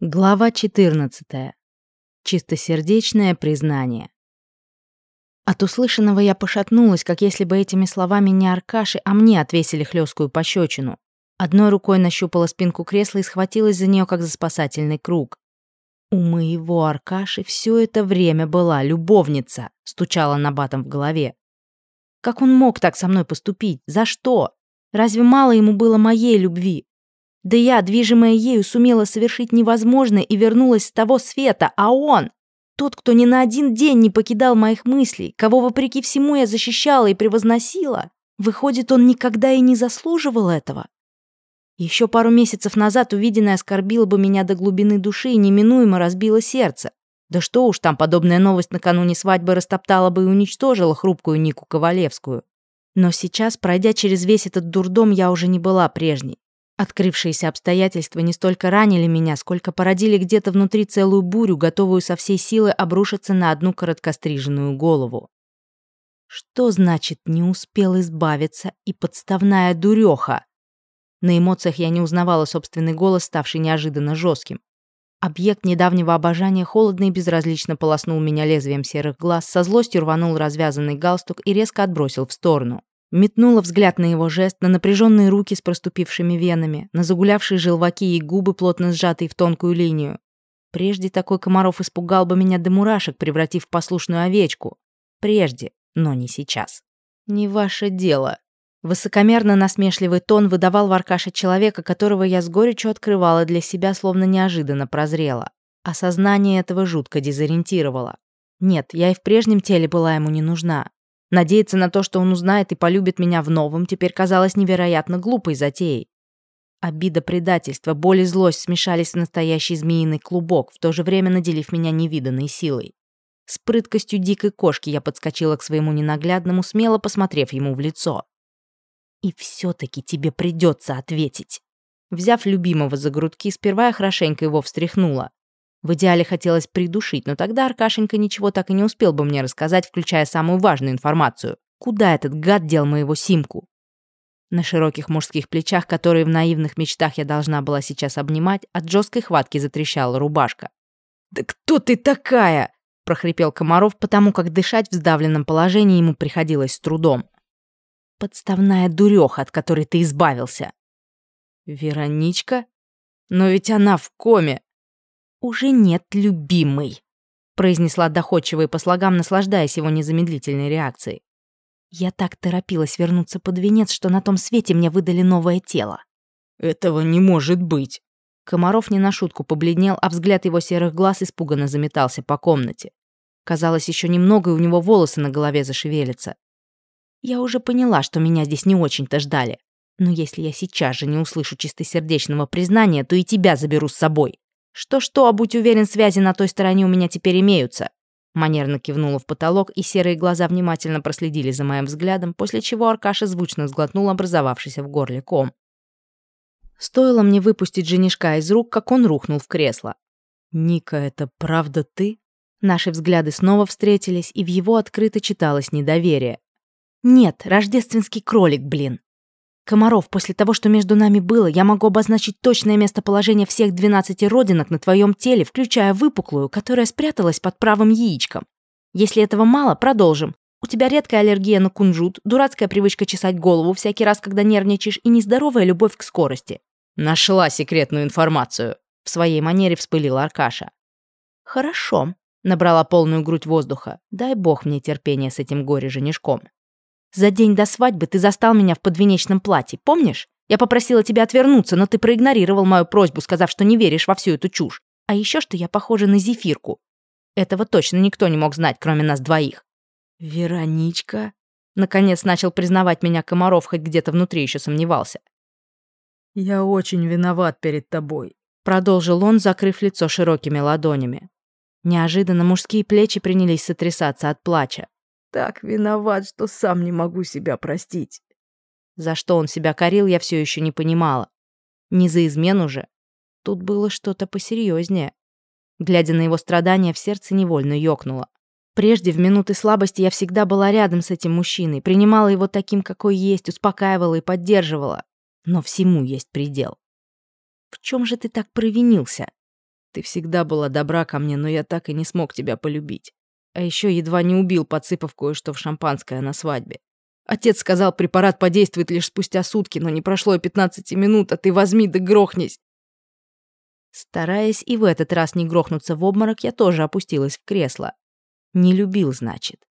Глава 14. Чистосердечное признание. От услышанного я пошатнулась, как если бы этими словами не Аркаши, а мне отвесили хлесткую пощечину. Одной рукой нащупала спинку кресла и схватилась за нее, как за спасательный круг. У моего Аркаши все это время была любовница, стучала на батом в голове. Как он мог так со мной поступить? За что? Разве мало ему было моей любви? Да я, движимая ею, сумела совершить невозможное и вернулась с того света, а он... Тот, кто ни на один день не покидал моих мыслей, кого вопреки всему я защищала и превозносила, выходит, он никогда и не заслуживал этого. Еще пару месяцев назад увиденное оскорбило бы меня до глубины души и неминуемо разбило сердце. Да что уж там, подобная новость накануне свадьбы растоптала бы и уничтожила хрупкую Нику Ковалевскую. Но сейчас, пройдя через весь этот дурдом, я уже не была прежней. Открывшиеся обстоятельства не столько ранили меня, сколько породили где-то внутри целую бурю, готовую со всей силы обрушиться на одну короткостриженную голову. Что значит «не успел избавиться» и «подставная дуреха»? На эмоциях я не узнавала собственный голос, ставший неожиданно жестким. Объект недавнего обожания холодно и безразлично полоснул меня лезвием серых глаз, со злостью рванул развязанный галстук и резко отбросил в сторону. Метнула взгляд на его жест, на напряженные руки с проступившими венами, на загулявшие желваки и губы, плотно сжатые в тонкую линию. Прежде такой Комаров испугал бы меня до мурашек, превратив в послушную овечку. Прежде, но не сейчас. «Не ваше дело». Высокомерно насмешливый тон выдавал в Аркаше человека, которого я с горечью открывала для себя, словно неожиданно прозрела. Осознание этого жутко дезориентировало. Нет, я и в прежнем теле была ему не нужна. Надеяться на то, что он узнает и полюбит меня в новом, теперь казалось невероятно глупой затеей. Обида, предательство, боль и злость смешались в настоящий змеиный клубок, в то же время наделив меня невиданной силой. С прыткостью дикой кошки я подскочила к своему ненаглядному, смело посмотрев ему в лицо. «И все-таки тебе придется ответить». Взяв любимого за грудки, сперва я хорошенько его встряхнула. В идеале хотелось придушить, но тогда Аркашенька ничего так и не успел бы мне рассказать, включая самую важную информацию. Куда этот гад дел моего симку? На широких мужских плечах, которые в наивных мечтах я должна была сейчас обнимать, от жесткой хватки затрещала рубашка. «Да кто ты такая?» – прохрипел Комаров, потому как дышать в сдавленном положении ему приходилось с трудом. «Подставная дуреха, от которой ты избавился». «Вероничка? Но ведь она в коме!» «Уже нет, любимый», — произнесла доходчиво и по слогам, наслаждаясь его незамедлительной реакцией. Я так торопилась вернуться под венец, что на том свете мне выдали новое тело. «Этого не может быть!» Комаров не на шутку побледнел, а взгляд его серых глаз испуганно заметался по комнате. Казалось, еще немного, и у него волосы на голове зашевелятся. Я уже поняла, что меня здесь не очень-то ждали. Но если я сейчас же не услышу чистосердечного признания, то и тебя заберу с собой. Что-что, а будь уверен, связи на той стороне у меня теперь имеются. Манерно кивнула в потолок, и серые глаза внимательно проследили за моим взглядом, после чего Аркаша звучно сглотнул образовавшийся в горле ком. Стоило мне выпустить женишка из рук, как он рухнул в кресло. «Ника, это правда ты?» Наши взгляды снова встретились, и в его открыто читалось недоверие. «Нет, рождественский кролик, блин!» Комаров, после того, что между нами было, я могу обозначить точное местоположение всех 12 родинок на твоем теле, включая выпуклую, которая спряталась под правым яичком. Если этого мало, продолжим. У тебя редкая аллергия на кунжут, дурацкая привычка чесать голову всякий раз, когда нервничаешь, и нездоровая любовь к скорости. Нашла секретную информацию. В своей манере вспылила Аркаша. Хорошо. Набрала полную грудь воздуха. Дай бог мне терпения с этим горе-женишком. За день до свадьбы ты застал меня в подвенечном платье, помнишь? Я попросила тебя отвернуться, но ты проигнорировал мою просьбу, сказав, что не веришь во всю эту чушь. А еще что я похожа на зефирку. Этого точно никто не мог знать, кроме нас двоих. Вероничка? Наконец начал признавать меня Комаров, хоть где-то внутри еще сомневался. Я очень виноват перед тобой. Продолжил он, закрыв лицо широкими ладонями. Неожиданно мужские плечи принялись сотрясаться от плача так виноват, что сам не могу себя простить. За что он себя корил, я все еще не понимала. Не за измену же. Тут было что-то посерьезнее. Глядя на его страдания, в сердце невольно ёкнуло. Прежде, в минуты слабости, я всегда была рядом с этим мужчиной, принимала его таким, какой есть, успокаивала и поддерживала. Но всему есть предел. В чем же ты так провинился? Ты всегда была добра ко мне, но я так и не смог тебя полюбить. А еще едва не убил, подсыпав кое-что в шампанское на свадьбе. Отец сказал, препарат подействует лишь спустя сутки, но не прошло и 15 минут, а ты возьми да грохнись. Стараясь и в этот раз не грохнуться в обморок, я тоже опустилась в кресло. Не любил, значит.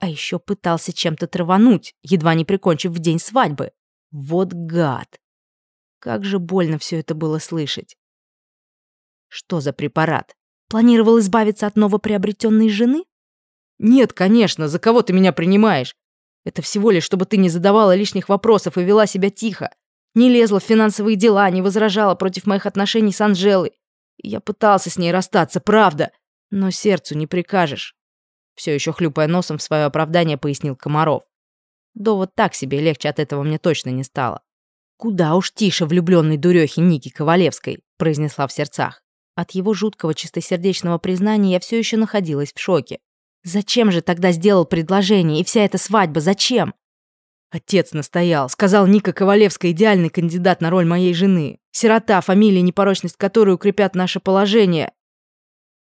А еще пытался чем-то травануть, едва не прикончив в день свадьбы. Вот гад. Как же больно все это было слышать. Что за препарат? Планировал избавиться от новоприобретенной жены? Нет, конечно, за кого ты меня принимаешь? Это всего лишь, чтобы ты не задавала лишних вопросов и вела себя тихо. Не лезла в финансовые дела, не возражала против моих отношений с Анжелой. Я пытался с ней расстаться, правда. Но сердцу не прикажешь. Все еще хлюпая носом в свое оправдание, пояснил Комаров. Довод так себе, легче от этого мне точно не стало. «Куда уж тише влюбленной дурехи Ники Ковалевской», произнесла в сердцах. От его жуткого чистосердечного признания я все еще находилась в шоке. Зачем же тогда сделал предложение и вся эта свадьба? Зачем? Отец настоял. Сказал, Ника Ковалевская идеальный кандидат на роль моей жены. Сирота, фамилия, непорочность которой укрепят наше положение.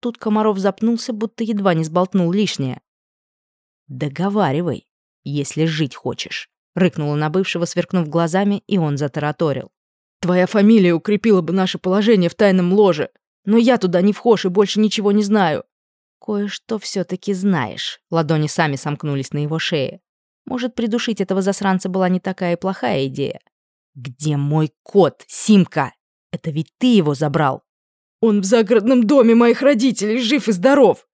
Тут Комаров запнулся, будто едва не сболтнул лишнее. «Договаривай, если жить хочешь», — рыкнула на бывшего, сверкнув глазами, и он затараторил. «Твоя фамилия укрепила бы наше положение в тайном ложе, но я туда не вхож и больше ничего не знаю. «Кое-что все-таки знаешь». Ладони сами сомкнулись на его шее. Может, придушить этого засранца была не такая и плохая идея. «Где мой кот, Симка? Это ведь ты его забрал!» «Он в загородном доме моих родителей, жив и здоров!»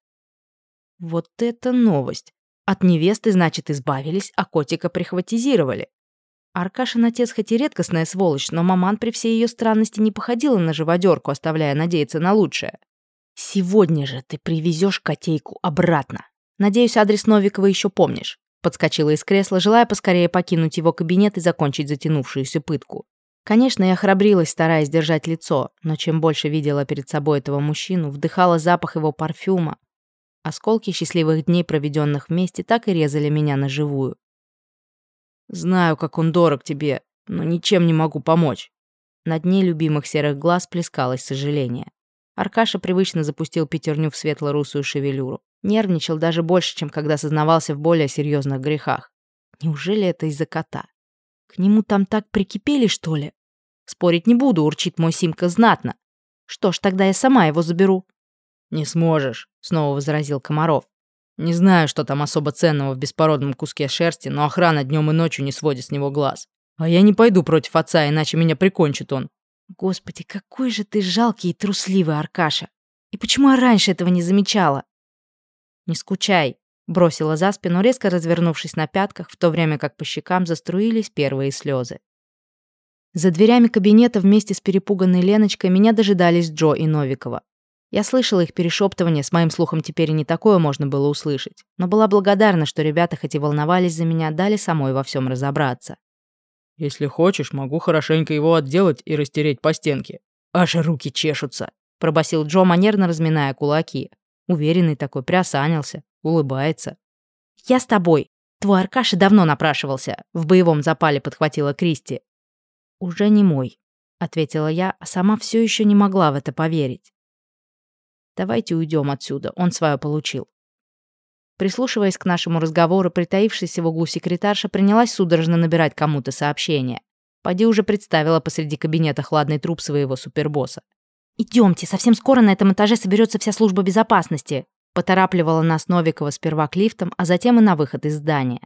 Вот это новость. От невесты, значит, избавились, а котика прихватизировали. Аркашин отец хоть и редкостная сволочь, но маман при всей ее странности не походила на живодерку, оставляя надеяться на лучшее. «Сегодня же ты привезешь котейку обратно. Надеюсь, адрес Новикова еще помнишь». Подскочила из кресла, желая поскорее покинуть его кабинет и закончить затянувшуюся пытку. Конечно, я храбрилась, стараясь держать лицо, но чем больше видела перед собой этого мужчину, вдыхала запах его парфюма. Осколки счастливых дней, проведенных вместе, так и резали меня на живую. «Знаю, как он дорог тебе, но ничем не могу помочь». На дне любимых серых глаз плескалось сожаление. Аркаша привычно запустил пятерню в светло-русую шевелюру. Нервничал даже больше, чем когда сознавался в более серьезных грехах. Неужели это из-за кота? К нему там так прикипели, что ли? Спорить не буду, урчит мой Симка знатно. Что ж, тогда я сама его заберу. Не сможешь, снова возразил Комаров. Не знаю, что там особо ценного в беспородном куске шерсти, но охрана днем и ночью не сводит с него глаз. А я не пойду против отца, иначе меня прикончит он. Господи, какой же ты жалкий и трусливый, Аркаша. И почему я раньше этого не замечала? Не скучай, бросила за спину, резко развернувшись на пятках, в то время как по щекам заструились первые слезы. За дверями кабинета вместе с перепуганной Леночкой меня дожидались Джо и Новикова. Я слышала их перешептывание, с моим слухом теперь и не такое можно было услышать, но была благодарна, что ребята, хоть и волновались за меня, дали самой во всем разобраться. Если хочешь, могу хорошенько его отделать и растереть по стенке. Аж руки чешутся», — пробасил Джо, манерно разминая кулаки. Уверенный такой, приосанился, улыбается. «Я с тобой. Твой Аркаша давно напрашивался», — в боевом запале подхватила Кристи. «Уже не мой», — ответила я, а сама все еще не могла в это поверить. «Давайте уйдем отсюда, он свое получил». Прислушиваясь к нашему разговору, притаившаяся в углу секретарша принялась судорожно набирать кому-то сообщение. Поди уже представила посреди кабинета хладный труп своего супербосса. «Идемте, совсем скоро на этом этаже соберется вся служба безопасности», поторапливала нас Новикова сперва к лифтам, а затем и на выход из здания.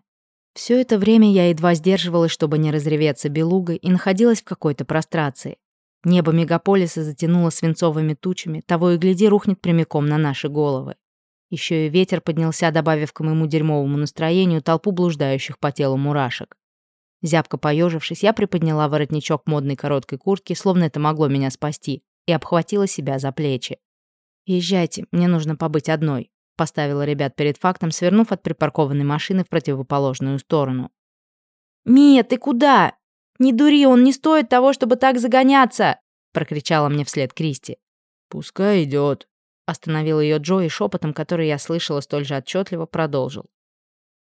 Все это время я едва сдерживалась, чтобы не разреветься белугой, и находилась в какой-то прострации. Небо мегаполиса затянуло свинцовыми тучами, того и гляди рухнет прямиком на наши головы. Еще и ветер поднялся, добавив к моему дерьмовому настроению толпу блуждающих по телу мурашек. Зябко поежившись, я приподняла воротничок модной короткой куртки, словно это могло меня спасти, и обхватила себя за плечи. «Езжайте, мне нужно побыть одной», — поставила ребят перед фактом, свернув от припаркованной машины в противоположную сторону. «Мия, ты куда? Не дури, он не стоит того, чтобы так загоняться!» — прокричала мне вслед Кристи. «Пускай идет», Остановил ее Джо и шепотом, который я слышала столь же отчетливо, продолжил.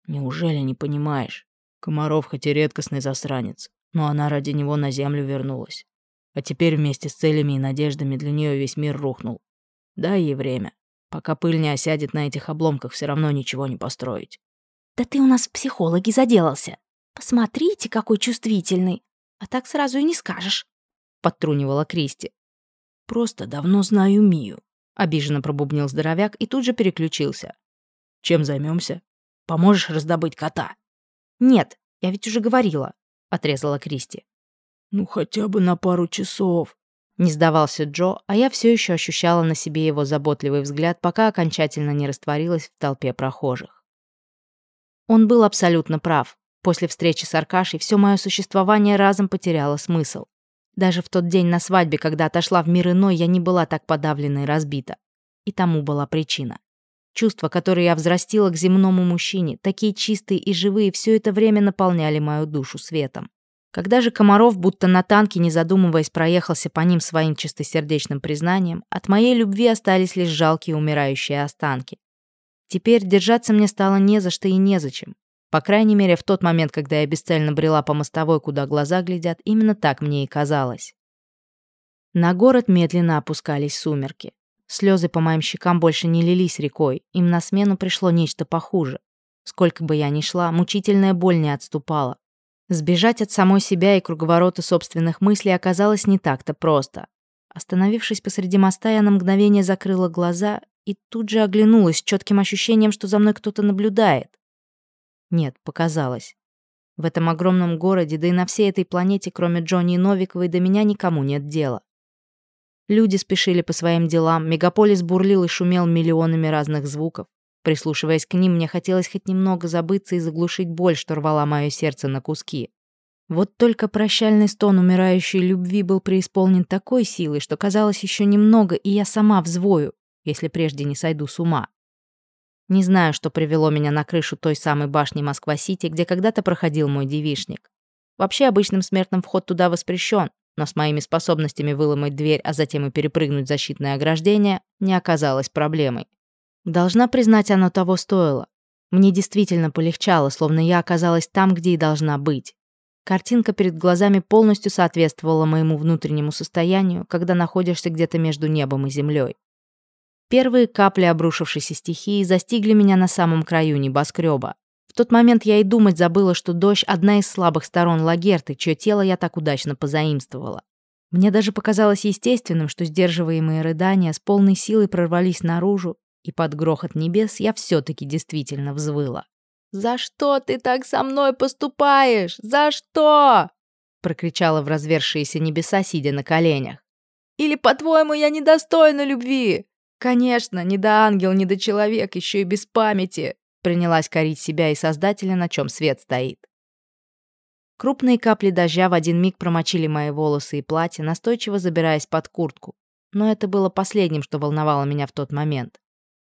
«Неужели не понимаешь? Комаров хоть и редкостный засранец, но она ради него на землю вернулась. А теперь вместе с целями и надеждами для нее весь мир рухнул. Дай ей время. Пока пыль не осядет на этих обломках, все равно ничего не построить. Да ты у нас в психологи заделался. Посмотрите, какой чувствительный. А так сразу и не скажешь. Подтрунивала Кристи. Просто давно знаю Мию. Обиженно пробубнил здоровяк и тут же переключился. Чем займемся? Поможешь раздобыть кота? Нет, я ведь уже говорила, отрезала Кристи. Ну хотя бы на пару часов. Не сдавался Джо, а я все еще ощущала на себе его заботливый взгляд, пока окончательно не растворилась в толпе прохожих. Он был абсолютно прав. После встречи с Аркашей все мое существование разом потеряло смысл. Даже в тот день на свадьбе, когда отошла в мир иной, я не была так подавлена и разбита. И тому была причина. Чувства, которые я взрастила к земному мужчине, такие чистые и живые, все это время наполняли мою душу светом. Когда же Комаров, будто на танке, не задумываясь, проехался по ним своим чистосердечным признанием, от моей любви остались лишь жалкие умирающие останки. Теперь держаться мне стало не за что и незачем. По крайней мере, в тот момент, когда я бесцельно брела по мостовой, куда глаза глядят, именно так мне и казалось. На город медленно опускались сумерки. Слезы по моим щекам больше не лились рекой, им на смену пришло нечто похуже. Сколько бы я ни шла, мучительная боль не отступала. Сбежать от самой себя и круговорота собственных мыслей оказалось не так-то просто. Остановившись посреди моста, я на мгновение закрыла глаза и тут же оглянулась с четким ощущением, что за мной кто-то наблюдает. Нет, показалось. В этом огромном городе, да и на всей этой планете, кроме Джонни и Новиковой, до меня никому нет дела. Люди спешили по своим делам, мегаполис бурлил и шумел миллионами разных звуков. Прислушиваясь к ним, мне хотелось хоть немного забыться и заглушить боль, что рвала мое сердце на куски. Вот только прощальный стон умирающей любви был преисполнен такой силой, что казалось еще немного, и я сама взвою, если прежде не сойду с ума. Не знаю, что привело меня на крышу той самой башни Москва-Сити, где когда-то проходил мой девишник. Вообще обычным смертным вход туда воспрещен, но с моими способностями выломать дверь, а затем и перепрыгнуть защитное ограждение, не оказалось проблемой. Должна признать, оно того стоило. Мне действительно полегчало, словно я оказалась там, где и должна быть. Картинка перед глазами полностью соответствовала моему внутреннему состоянию, когда находишься где-то между небом и землей. Первые капли обрушившейся стихии застигли меня на самом краю небоскреба. В тот момент я и думать забыла, что дождь — одна из слабых сторон Лагерты, чье тело я так удачно позаимствовала. Мне даже показалось естественным, что сдерживаемые рыдания с полной силой прорвались наружу, и под грохот небес я все-таки действительно взвыла. «За что ты так со мной поступаешь? За что?» прокричала в развершиеся небеса, сидя на коленях. «Или, по-твоему, я недостойна любви? Конечно, не до ангел, не до человек, еще и без памяти. Принялась корить себя и создателя, на чем свет стоит. Крупные капли дождя в один миг промочили мои волосы и платье, настойчиво забираясь под куртку. Но это было последним, что волновало меня в тот момент.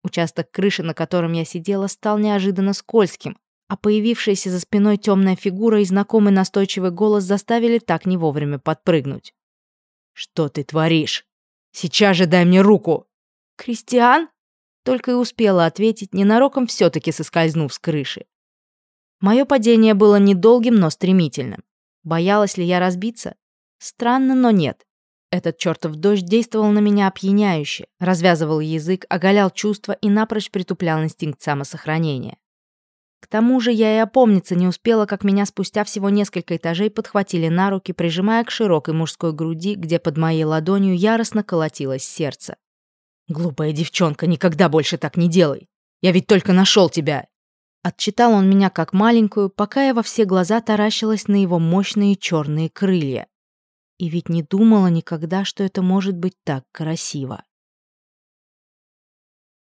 Участок крыши, на котором я сидела, стал неожиданно скользким, а появившаяся за спиной темная фигура и знакомый настойчивый голос заставили так не вовремя подпрыгнуть. «Что ты творишь? Сейчас же дай мне руку!» «Кристиан?» Только и успела ответить, ненароком все-таки соскользнув с крыши. Мое падение было недолгим, но стремительным. Боялась ли я разбиться? Странно, но нет. Этот чертов дождь действовал на меня опьяняюще, развязывал язык, оголял чувства и напрочь притуплял инстинкт самосохранения. К тому же я и опомниться не успела, как меня спустя всего несколько этажей подхватили на руки, прижимая к широкой мужской груди, где под моей ладонью яростно колотилось сердце. «Глупая девчонка, никогда больше так не делай! Я ведь только нашел тебя!» Отчитал он меня как маленькую, пока я во все глаза таращилась на его мощные черные крылья. И ведь не думала никогда, что это может быть так красиво.